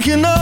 thinking of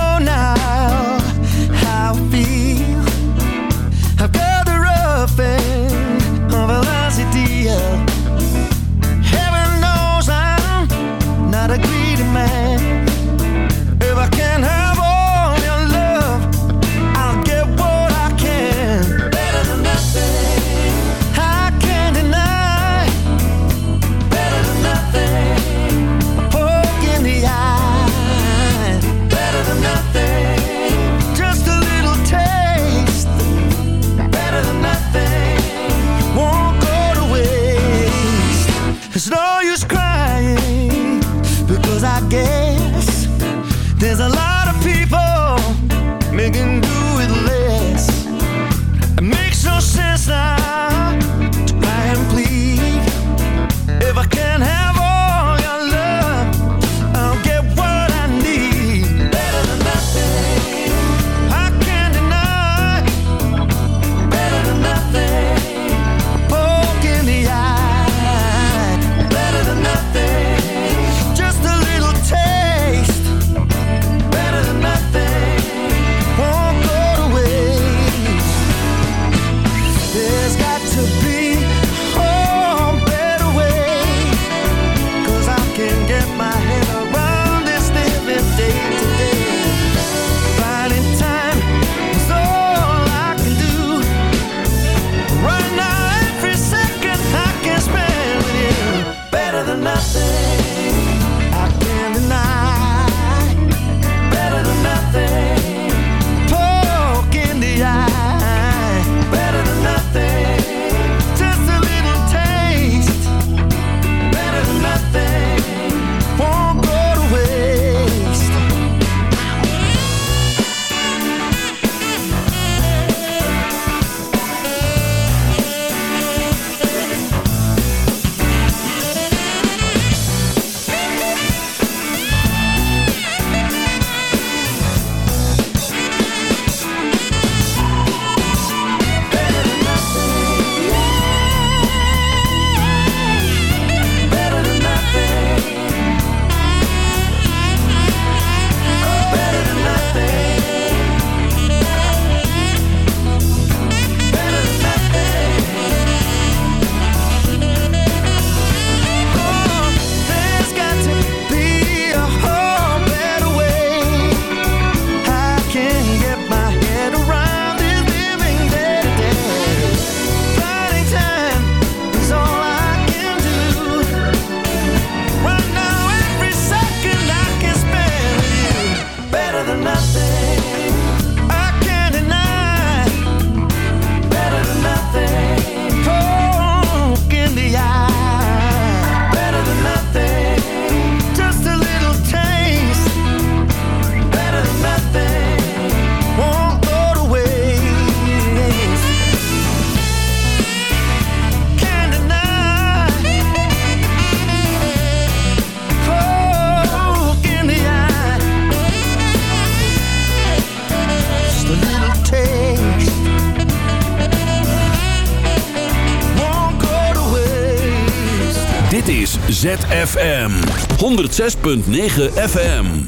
ZFM 106.9 FM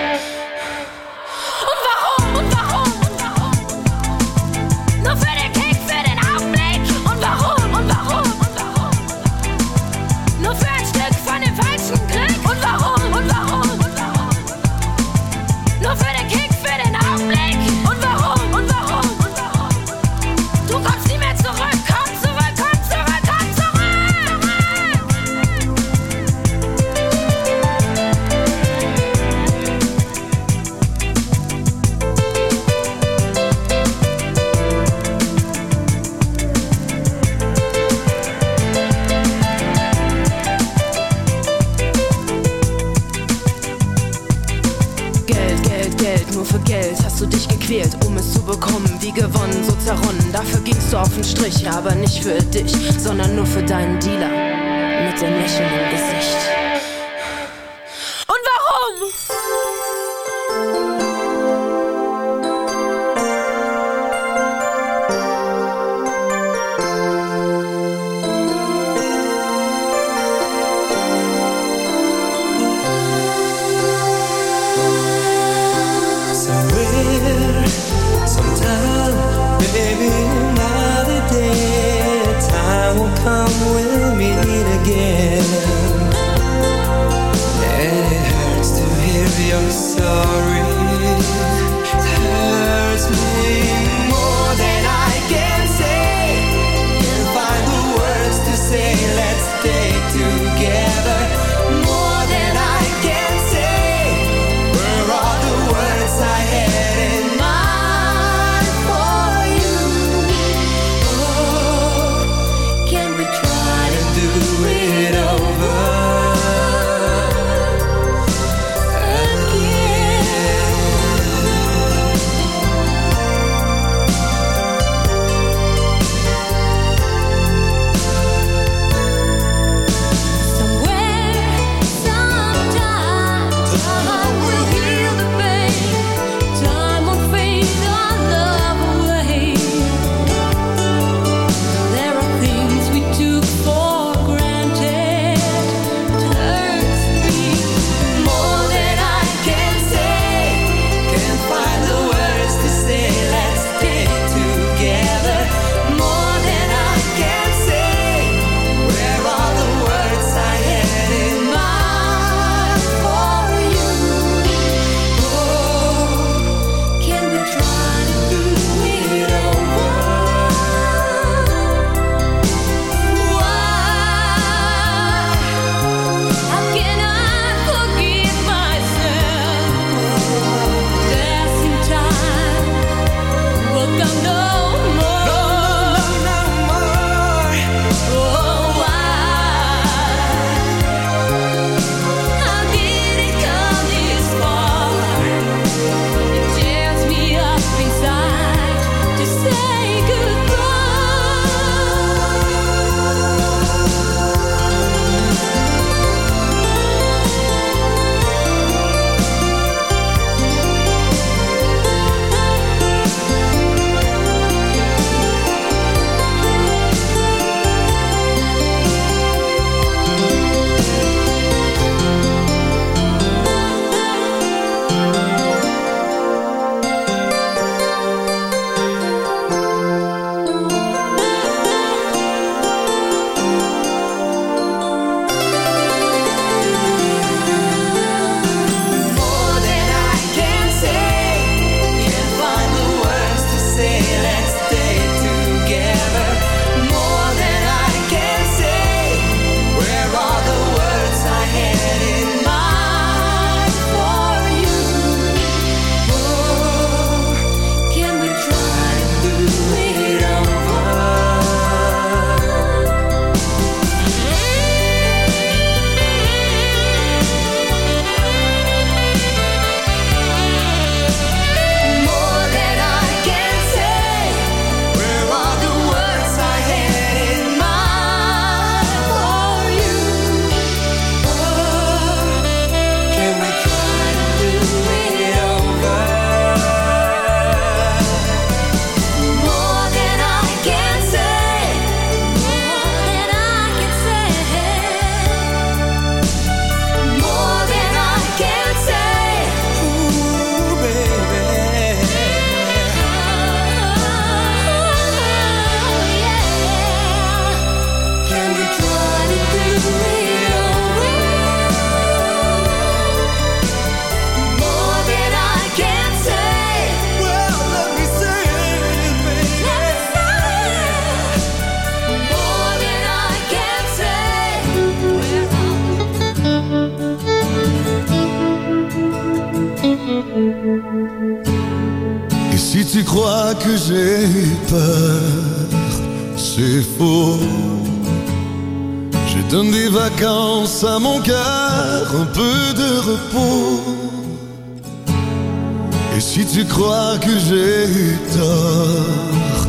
Que j'ai eu tort,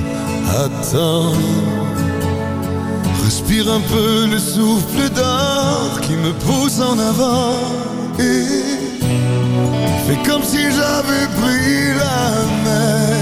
attends. Respire un peu le souffle d'or qui me pousse en avant. Et Fais comme si j'avais pris la mer.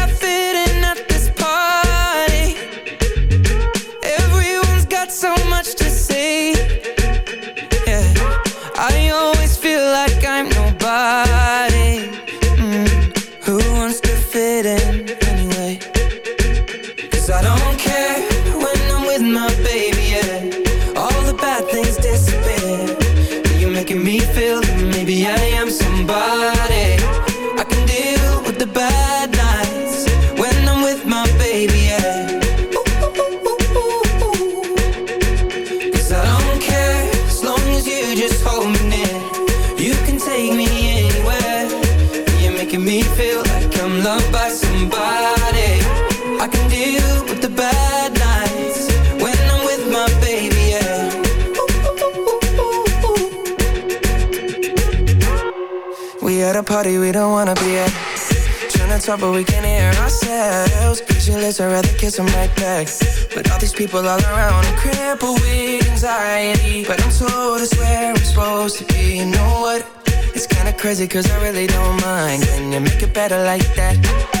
I talk but we can't hear ourselves. Pictureless, I'd rather kiss right back. But all these people all around I'm with anxiety. But I'm told it's where I'm supposed to be. You know what? It's kinda crazy cause I really don't mind. Can you make it better like that?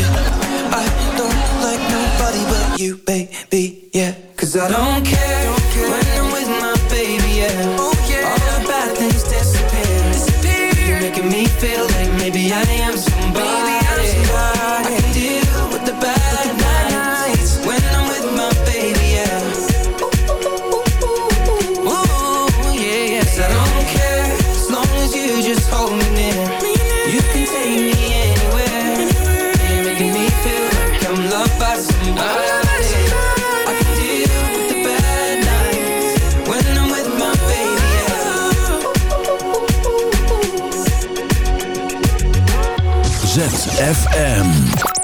ZFM.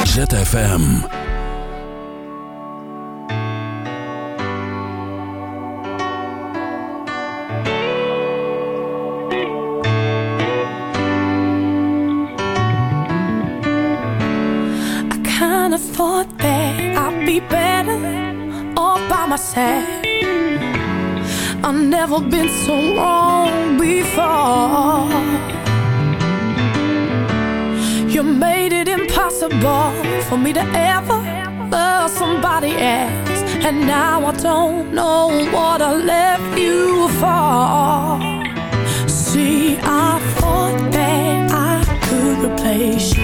ZFM. I kind of thought that I'd be better all by myself. I've never been so wrong before. You made it impossible for me to ever love somebody else. And now I don't know what I left you for. See, I thought that I could replace you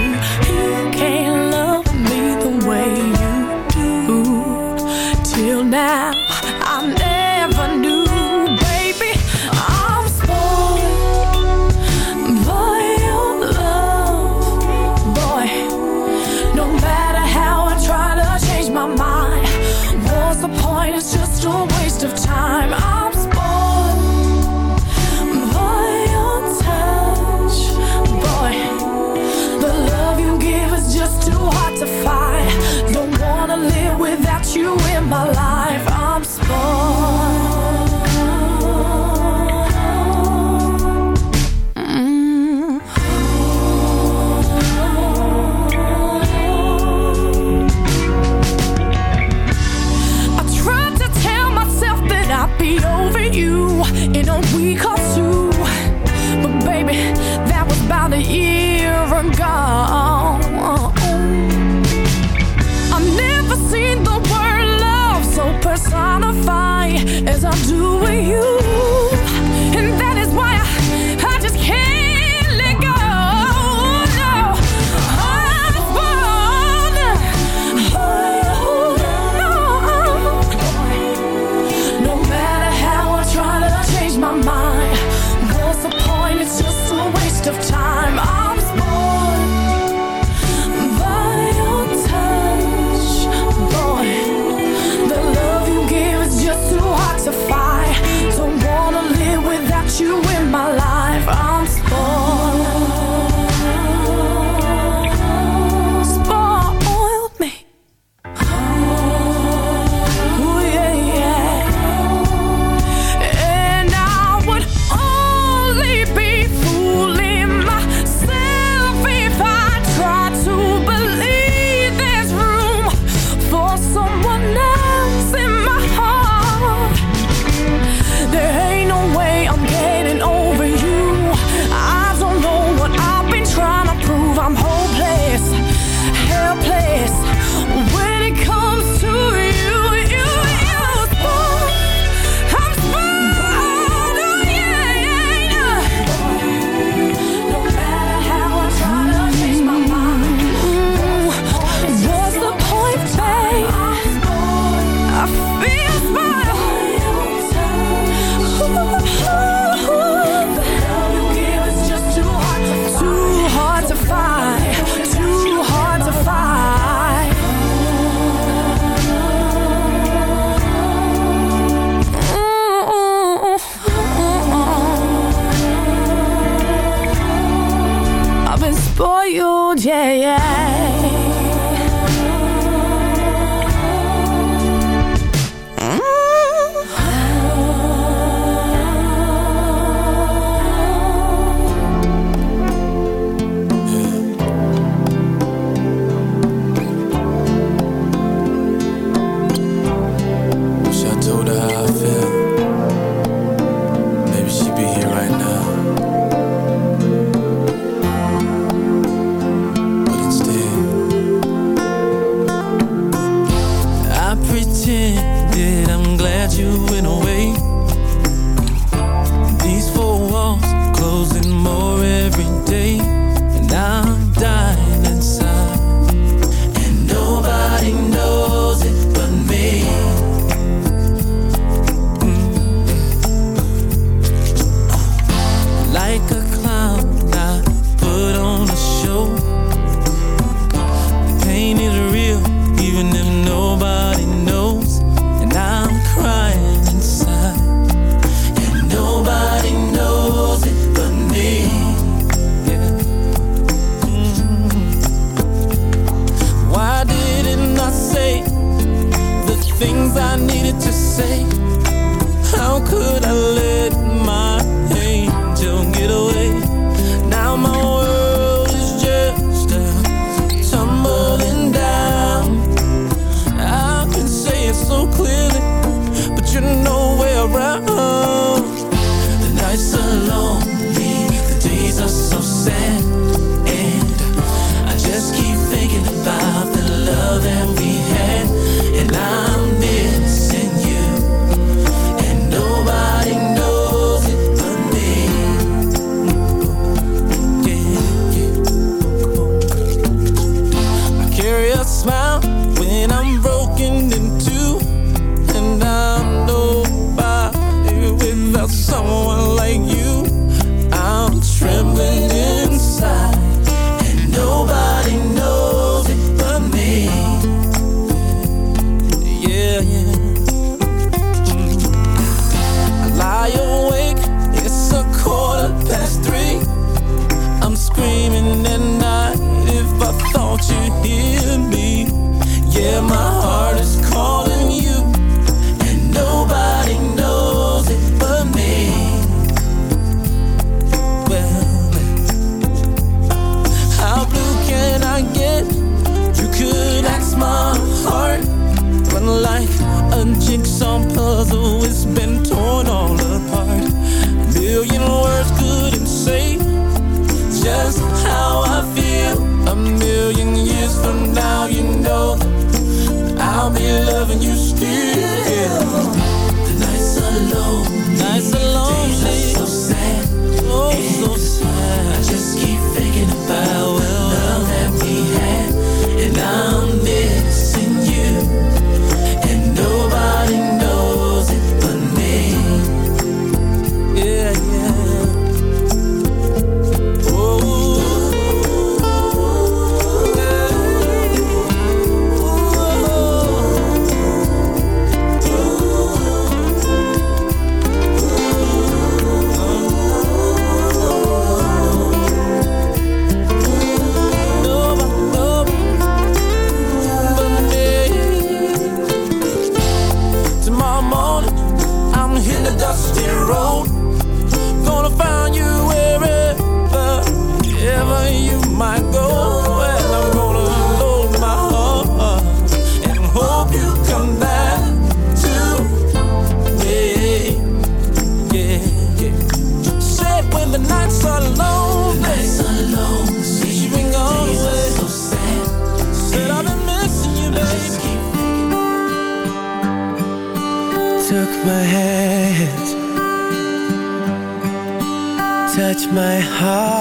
my heart,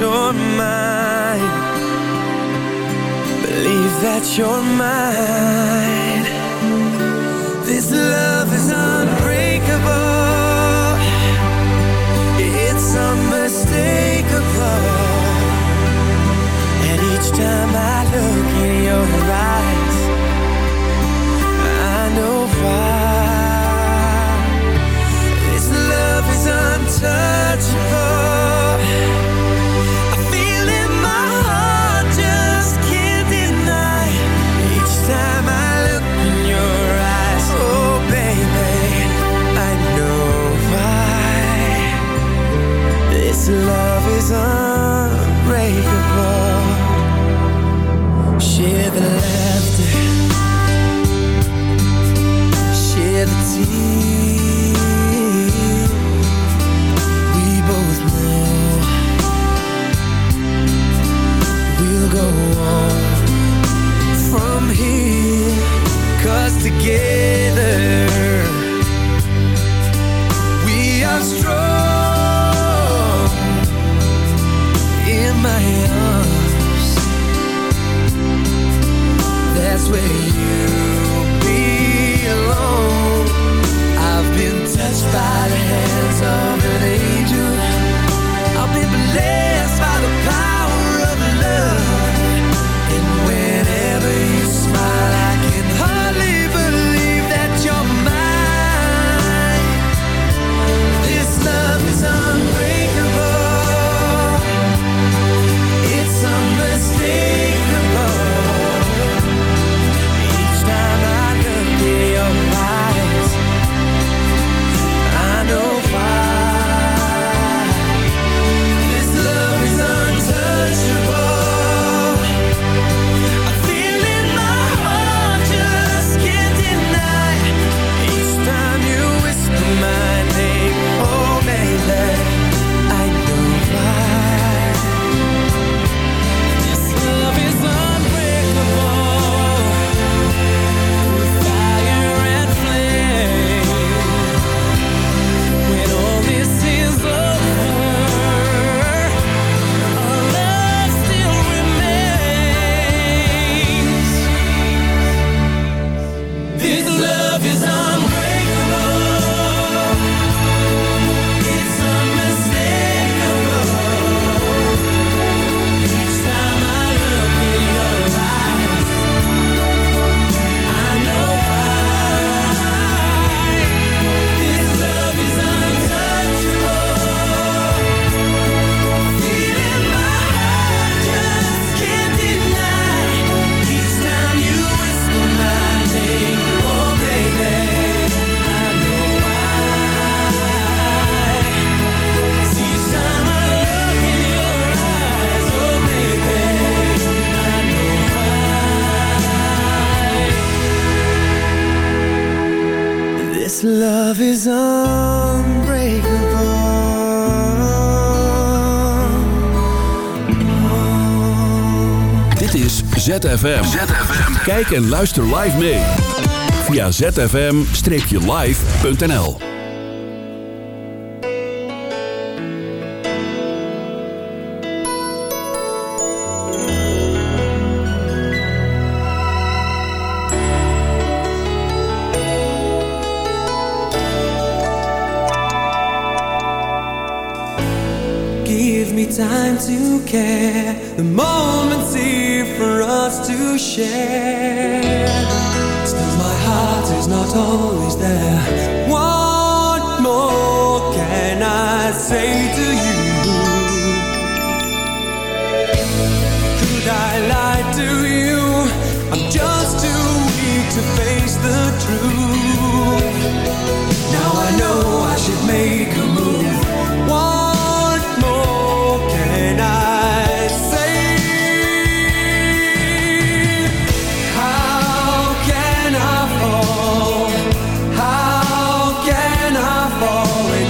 you're mine Believe that you're mine ZFM. Kijk en luister live mee. Via zfm-live.nl Give me time to care The moment to share. Still, my heart is not always there. What more can I say to you? Could I lie to you? I'm just too weak to face the truth. Now I know I should make a move. Why falling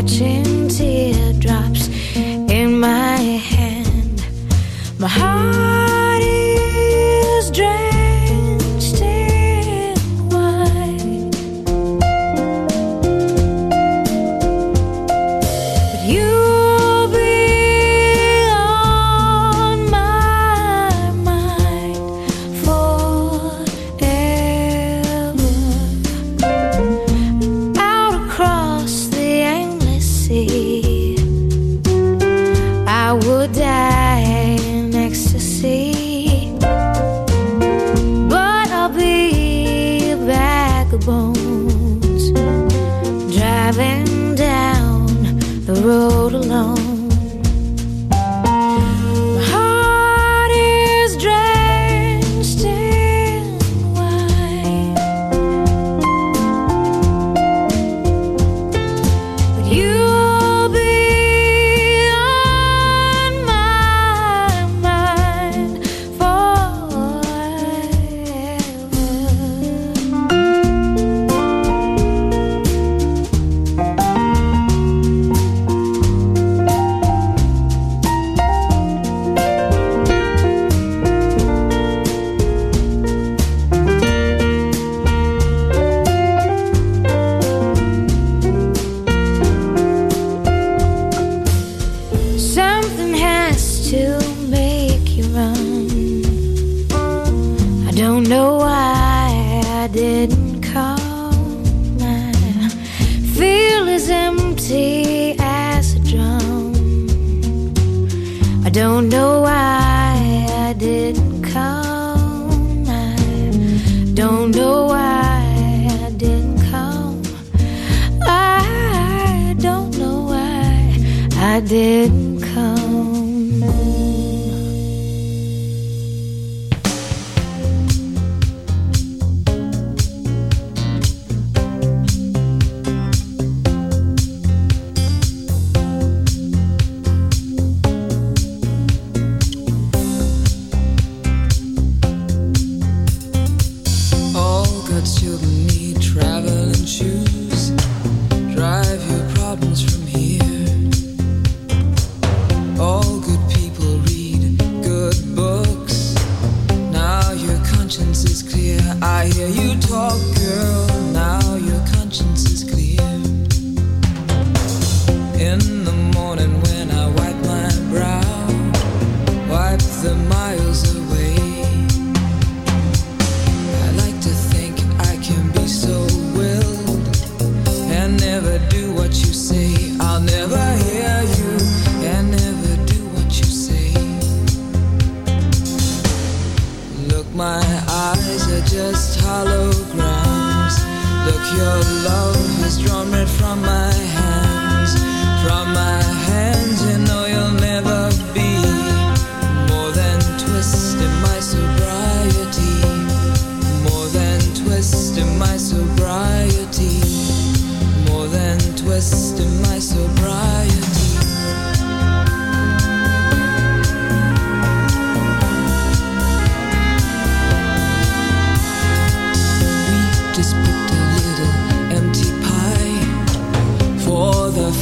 catching teardrops in my hand. My heart.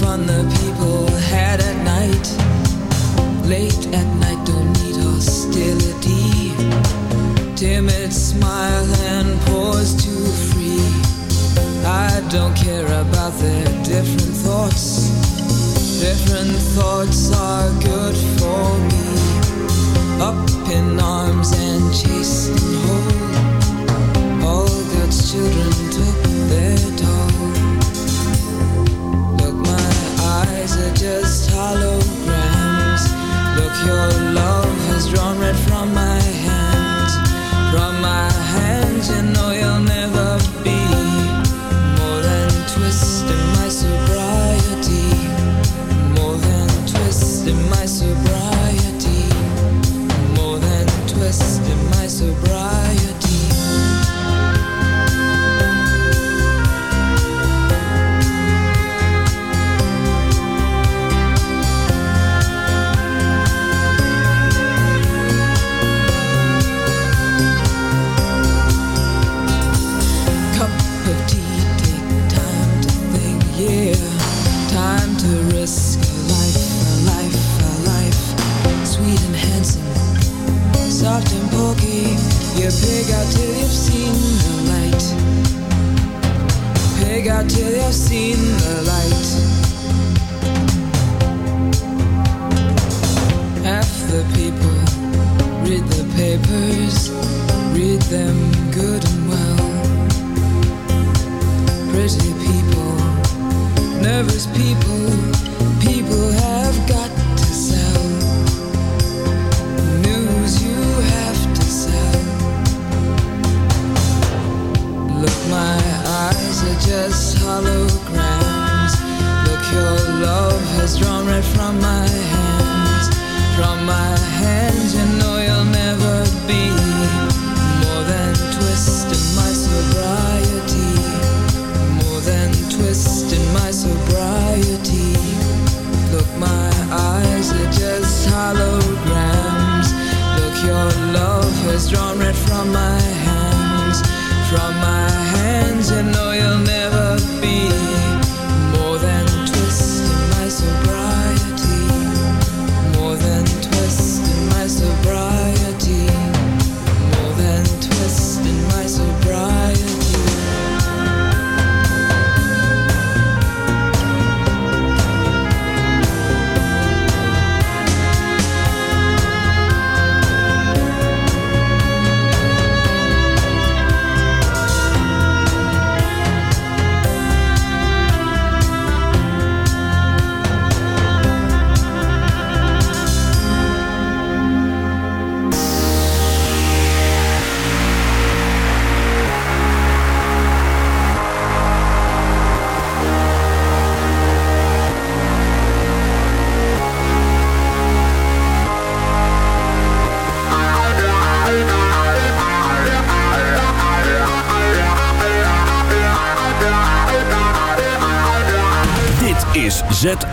fun the people had at night. Late at night, don't need hostility. Timid smile and pause to free. I don't care about their different thoughts. Different thoughts are